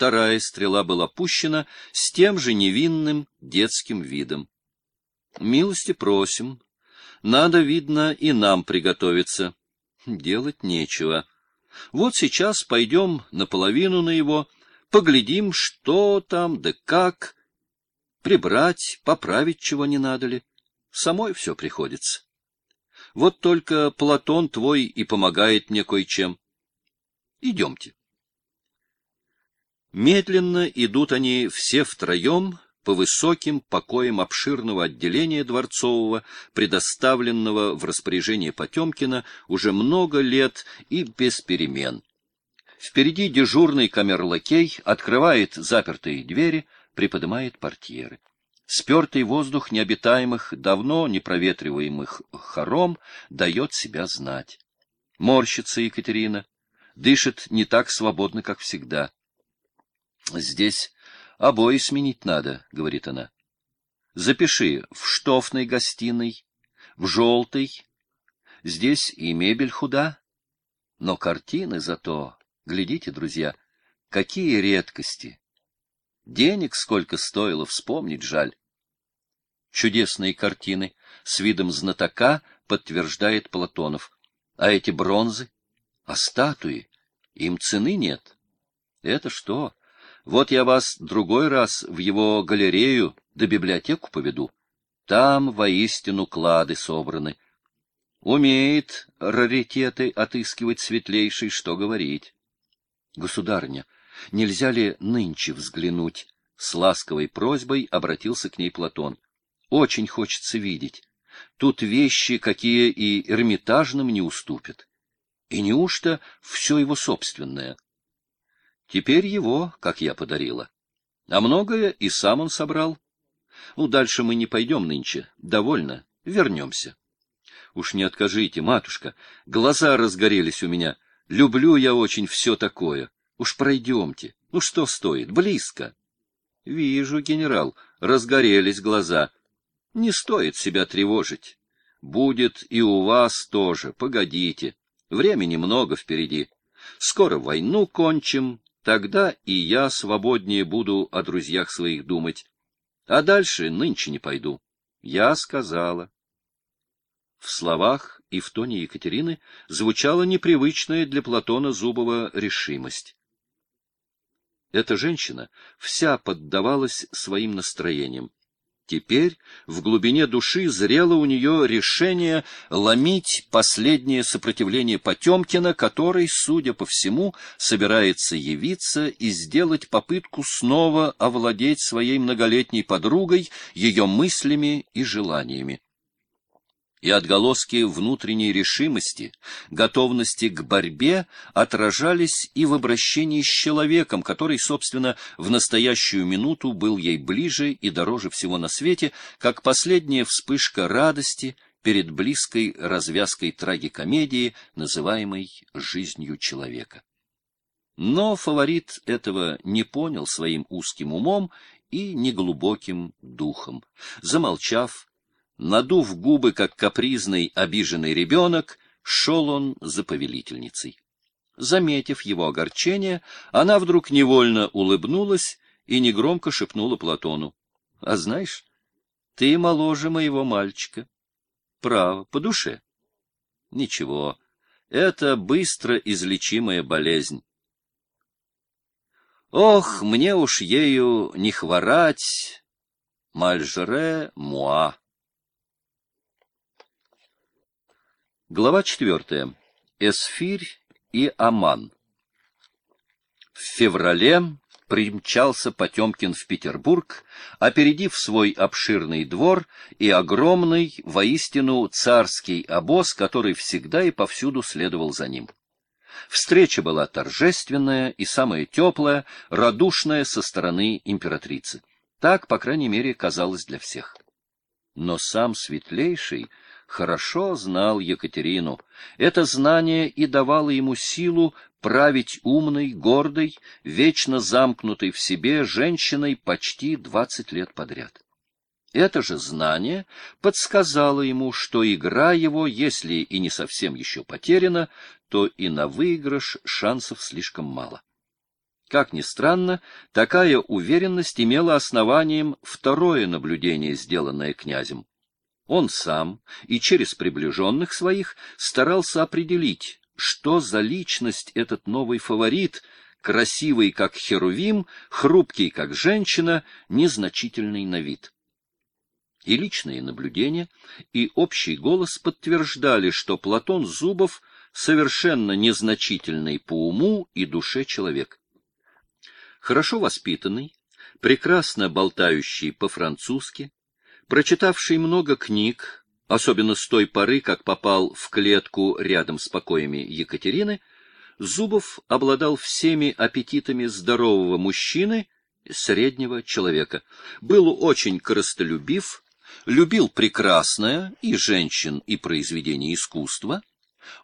вторая стрела была пущена с тем же невинным детским видом. Милости просим. Надо, видно, и нам приготовиться. Делать нечего. Вот сейчас пойдем наполовину на его, поглядим, что там да как, прибрать, поправить чего не надо ли. Самой все приходится. Вот только Платон твой и помогает мне кое-чем. Идемте. Медленно идут они все втроем по высоким покоям обширного отделения дворцового, предоставленного в распоряжение Потемкина уже много лет и без перемен. Впереди дежурный камерлакей открывает запертые двери, приподнимает портьеры. Спертый воздух необитаемых, давно непроветриваемых хором дает себя знать. Морщится Екатерина, дышит не так свободно, как всегда. Здесь обои сменить надо, — говорит она. Запиши в штофной гостиной, в желтой. Здесь и мебель худа, но картины зато, глядите, друзья, какие редкости. Денег сколько стоило, вспомнить жаль. Чудесные картины с видом знатока подтверждает Платонов. А эти бронзы? А статуи? Им цены нет. Это что? Вот я вас другой раз в его галерею да библиотеку поведу. Там воистину клады собраны. Умеет раритеты отыскивать светлейший, что говорить. Государня, нельзя ли нынче взглянуть? С ласковой просьбой обратился к ней Платон. Очень хочется видеть. Тут вещи, какие и Эрмитажным не уступят. И неужто все его собственное? Теперь его, как я подарила. А многое и сам он собрал. Ну, дальше мы не пойдем нынче. Довольно. Вернемся. Уж не откажите, матушка. Глаза разгорелись у меня. Люблю я очень все такое. Уж пройдемте. Ну, что стоит? Близко. Вижу, генерал, разгорелись глаза. Не стоит себя тревожить. Будет и у вас тоже. Погодите. Времени много впереди. Скоро войну кончим, Тогда и я свободнее буду о друзьях своих думать. А дальше нынче не пойду. Я сказала. В словах и в тоне Екатерины звучала непривычная для Платона Зубова решимость. Эта женщина вся поддавалась своим настроениям. Теперь в глубине души зрело у нее решение ломить последнее сопротивление Потемкина, который, судя по всему, собирается явиться и сделать попытку снова овладеть своей многолетней подругой, ее мыслями и желаниями и отголоски внутренней решимости, готовности к борьбе отражались и в обращении с человеком, который, собственно, в настоящую минуту был ей ближе и дороже всего на свете, как последняя вспышка радости перед близкой развязкой трагикомедии, называемой «жизнью человека». Но фаворит этого не понял своим узким умом и неглубоким духом. Замолчав, Надув губы, как капризный, обиженный ребенок, шел он за повелительницей. Заметив его огорчение, она вдруг невольно улыбнулась и негромко шепнула Платону. — А знаешь, ты моложе моего мальчика. Право, по душе. Ничего, это быстро излечимая болезнь. Ох, мне уж ею не хворать, мальжере муа. Глава четвертая. Эсфирь и Аман. В феврале примчался Потемкин в Петербург, опередив свой обширный двор и огромный, воистину царский обоз, который всегда и повсюду следовал за ним. Встреча была торжественная и самая теплая, радушная со стороны императрицы. Так, по крайней мере, казалось для всех. Но сам светлейший хорошо знал Екатерину. Это знание и давало ему силу править умной, гордой, вечно замкнутой в себе женщиной почти двадцать лет подряд. Это же знание подсказало ему, что игра его, если и не совсем еще потеряна, то и на выигрыш шансов слишком мало. Как ни странно, такая уверенность имела основанием второе наблюдение, сделанное князем. Он сам и через приближенных своих старался определить, что за личность этот новый фаворит, красивый как херувим, хрупкий как женщина, незначительный на вид. И личные наблюдения, и общий голос подтверждали, что Платон Зубов совершенно незначительный по уму и душе человек. Хорошо воспитанный, прекрасно болтающий по-французски, прочитавший много книг, особенно с той поры, как попал в клетку рядом с покоями Екатерины, Зубов обладал всеми аппетитами здорового мужчины, среднего человека, был очень коростолюбив, любил прекрасное и женщин, и произведения искусства,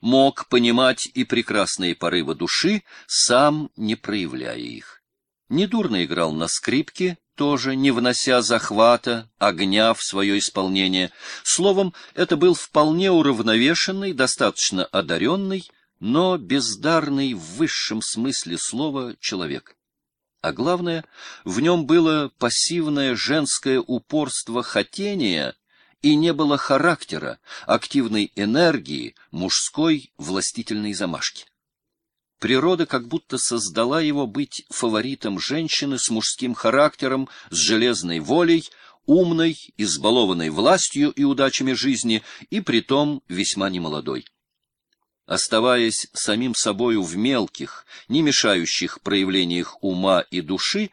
мог понимать и прекрасные порывы души, сам не проявляя их. Недурно играл на скрипке, тоже не внося захвата, огня в свое исполнение. Словом, это был вполне уравновешенный, достаточно одаренный, но бездарный в высшем смысле слова человек. А главное, в нем было пассивное женское упорство хотения и не было характера, активной энергии, мужской властительной замашки. Природа как будто создала его быть фаворитом женщины с мужским характером, с железной волей, умной, избалованной властью и удачами жизни, и притом весьма немолодой. Оставаясь самим собою в мелких, не мешающих проявлениях ума и души,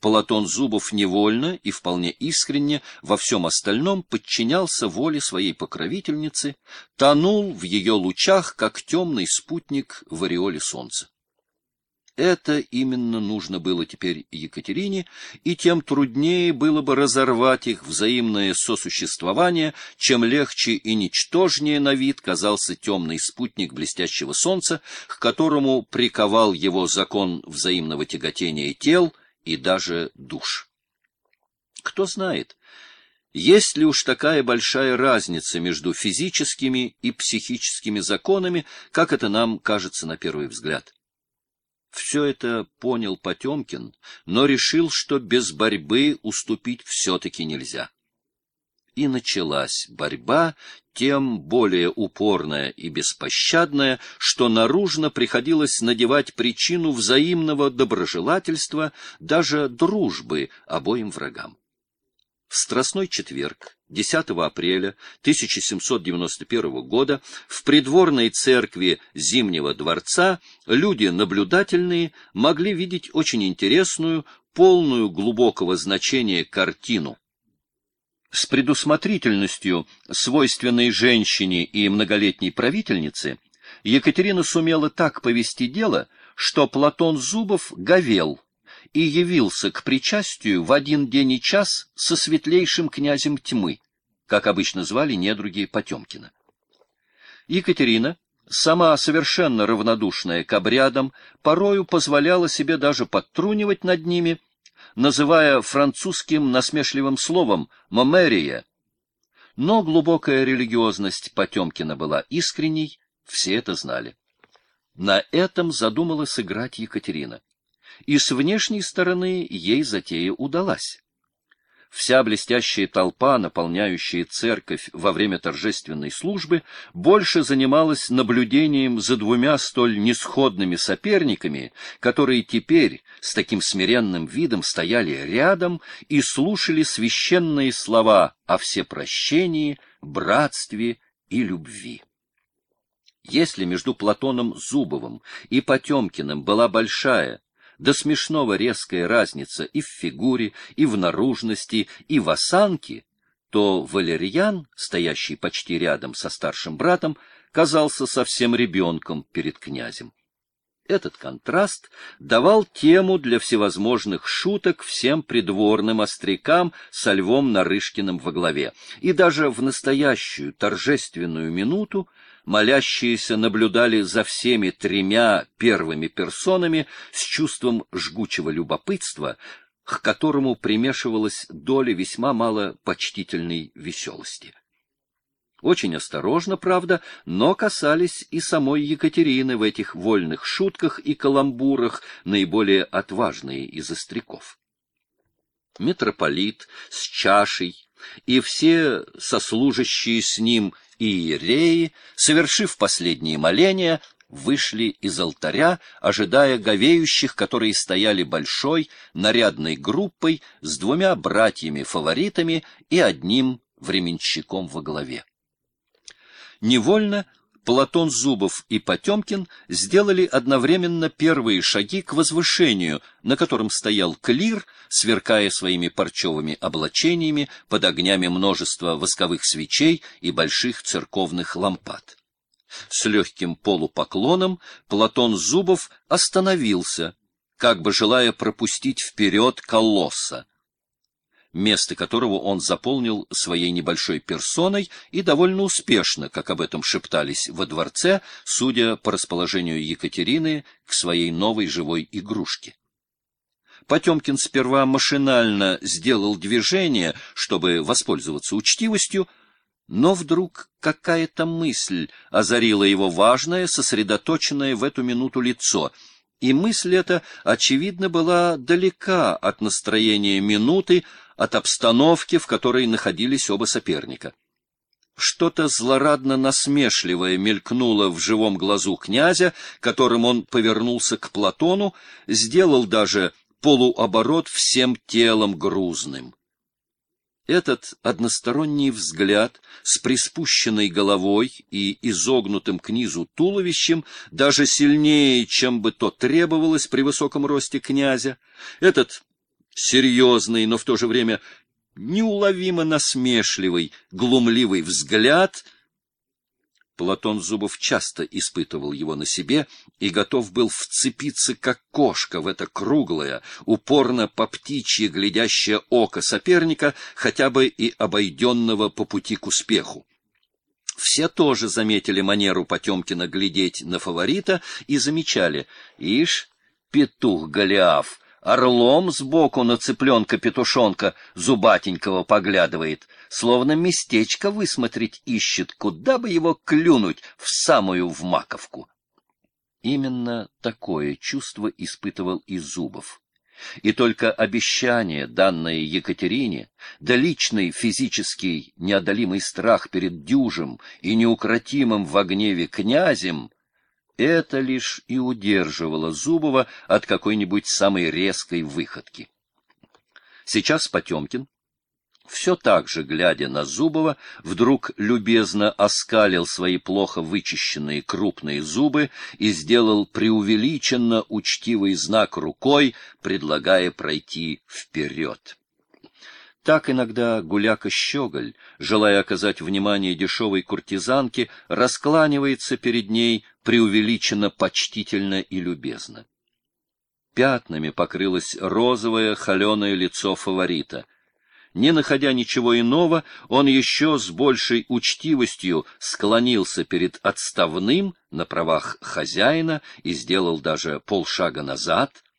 Платон Зубов невольно и вполне искренне во всем остальном подчинялся воле своей покровительницы, тонул в ее лучах, как темный спутник в ореоле солнца. Это именно нужно было теперь Екатерине, и тем труднее было бы разорвать их взаимное сосуществование, чем легче и ничтожнее на вид казался темный спутник блестящего солнца, к которому приковал его закон взаимного тяготения тел — и даже душ. Кто знает, есть ли уж такая большая разница между физическими и психическими законами, как это нам кажется на первый взгляд? Все это понял Потемкин, но решил, что без борьбы уступить все-таки нельзя и началась борьба, тем более упорная и беспощадная, что наружно приходилось надевать причину взаимного доброжелательства, даже дружбы обоим врагам. В Страстной четверг, 10 апреля 1791 года, в придворной церкви Зимнего дворца люди наблюдательные могли видеть очень интересную, полную глубокого значения картину, с предусмотрительностью, свойственной женщине и многолетней правительнице, Екатерина сумела так повести дело, что Платон Зубов говел и явился к причастию в один день и час со светлейшим князем тьмы, как обычно звали недруги Потемкина. Екатерина, сама совершенно равнодушная к обрядам, порою позволяла себе даже подтрунивать над ними – называя французским насмешливым словом «момерия». Но глубокая религиозность Потемкина была искренней, все это знали. На этом задумала сыграть Екатерина. И с внешней стороны ей затея удалась. Вся блестящая толпа, наполняющая церковь во время торжественной службы, больше занималась наблюдением за двумя столь несходными соперниками, которые теперь с таким смиренным видом стояли рядом и слушали священные слова о всепрощении, братстве и любви. Если между Платоном Зубовым и Потемкиным была большая, до смешного резкая разница и в фигуре, и в наружности, и в осанке, то Валерьян, стоящий почти рядом со старшим братом, казался совсем ребенком перед князем. Этот контраст давал тему для всевозможных шуток всем придворным острякам со Львом Нарышкиным во главе. И даже в настоящую торжественную минуту молящиеся наблюдали за всеми тремя первыми персонами с чувством жгучего любопытства, к которому примешивалась доля весьма мало почтительной веселости. Очень осторожно, правда, но касались и самой Екатерины в этих вольных шутках и каламбурах, наиболее отважные из остряков. Митрополит с чашей и все сослужащие с ним иереи, совершив последние моления, вышли из алтаря, ожидая говеющих, которые стояли большой, нарядной группой с двумя братьями-фаворитами и одним временщиком во главе. Невольно Платон Зубов и Потемкин сделали одновременно первые шаги к возвышению, на котором стоял клир, сверкая своими парчевыми облачениями под огнями множества восковых свечей и больших церковных лампад. С легким полупоклоном Платон Зубов остановился, как бы желая пропустить вперед колосса, место которого он заполнил своей небольшой персоной и довольно успешно, как об этом шептались во дворце, судя по расположению Екатерины к своей новой живой игрушке. Потемкин сперва машинально сделал движение, чтобы воспользоваться учтивостью, но вдруг какая-то мысль озарила его важное, сосредоточенное в эту минуту лицо, и мысль эта, очевидно, была далека от настроения минуты, от обстановки, в которой находились оба соперника. Что-то злорадно-насмешливое мелькнуло в живом глазу князя, которым он повернулся к Платону, сделал даже полуоборот всем телом грузным. Этот односторонний взгляд с приспущенной головой и изогнутым к низу туловищем даже сильнее, чем бы то требовалось при высоком росте князя, этот серьезный, но в то же время неуловимо насмешливый, глумливый взгляд — Платон Зубов часто испытывал его на себе и готов был вцепиться, как кошка, в это круглое, упорно по птичье глядящее око соперника, хотя бы и обойденного по пути к успеху. Все тоже заметили манеру Потемкина глядеть на фаворита и замечали, ишь, петух Голиаф, орлом сбоку на цыпленка-петушонка зубатенького поглядывает, словно местечко высмотреть ищет, куда бы его клюнуть в самую в маковку. Именно такое чувство испытывал и Зубов. И только обещание, данное Екатерине, да личный физический неодолимый страх перед дюжем и неукротимым в гневе князем — это лишь и удерживало Зубова от какой-нибудь самой резкой выходки. Сейчас Потемкин, все так же, глядя на Зубова, вдруг любезно оскалил свои плохо вычищенные крупные зубы и сделал преувеличенно учтивый знак рукой, предлагая пройти вперед. Так иногда гуляка-щеголь, желая оказать внимание дешевой куртизанке, раскланивается перед ней преувеличенно почтительно и любезно. Пятнами покрылось розовое холеное лицо фаворита. Не находя ничего иного, он еще с большей учтивостью склонился перед отставным на правах хозяина и сделал даже полшага назад —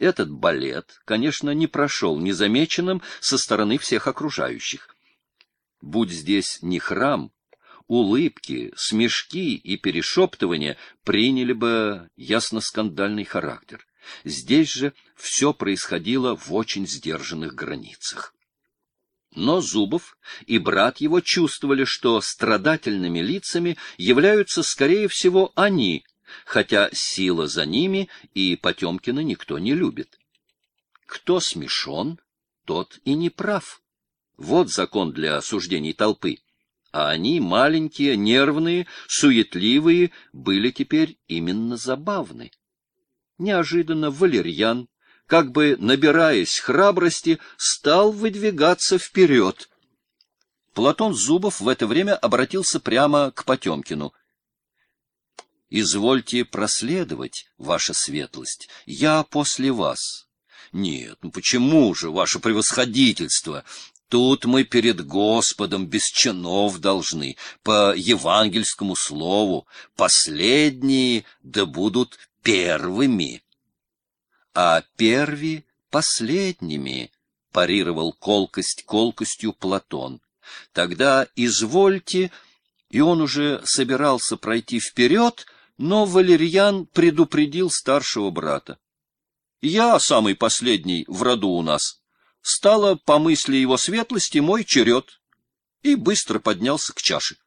этот балет, конечно, не прошел незамеченным со стороны всех окружающих. Будь здесь не храм, улыбки, смешки и перешептывания приняли бы ясно-скандальный характер. Здесь же все происходило в очень сдержанных границах. Но Зубов и брат его чувствовали, что страдательными лицами являются, скорее всего, они, хотя сила за ними, и Потемкина никто не любит. Кто смешон, тот и не прав. Вот закон для осуждений толпы. А они, маленькие, нервные, суетливые, были теперь именно забавны. Неожиданно Валерьян, как бы набираясь храбрости, стал выдвигаться вперед. Платон Зубов в это время обратился прямо к Потемкину. Извольте проследовать, ваша светлость, я после вас. Нет, ну почему же, ваше превосходительство? Тут мы перед Господом без чинов должны, по евангельскому слову, последние да будут первыми. А перви последними, парировал колкость колкостью Платон. Тогда извольте и он уже собирался пройти вперед, но Валерьян предупредил старшего брата. — Я самый последний в роду у нас. Стало, по мысли его светлости, мой черед. И быстро поднялся к чаше.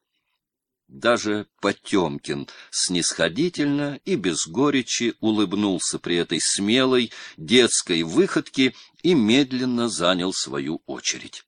Даже Потемкин снисходительно и без горечи улыбнулся при этой смелой детской выходке и медленно занял свою очередь.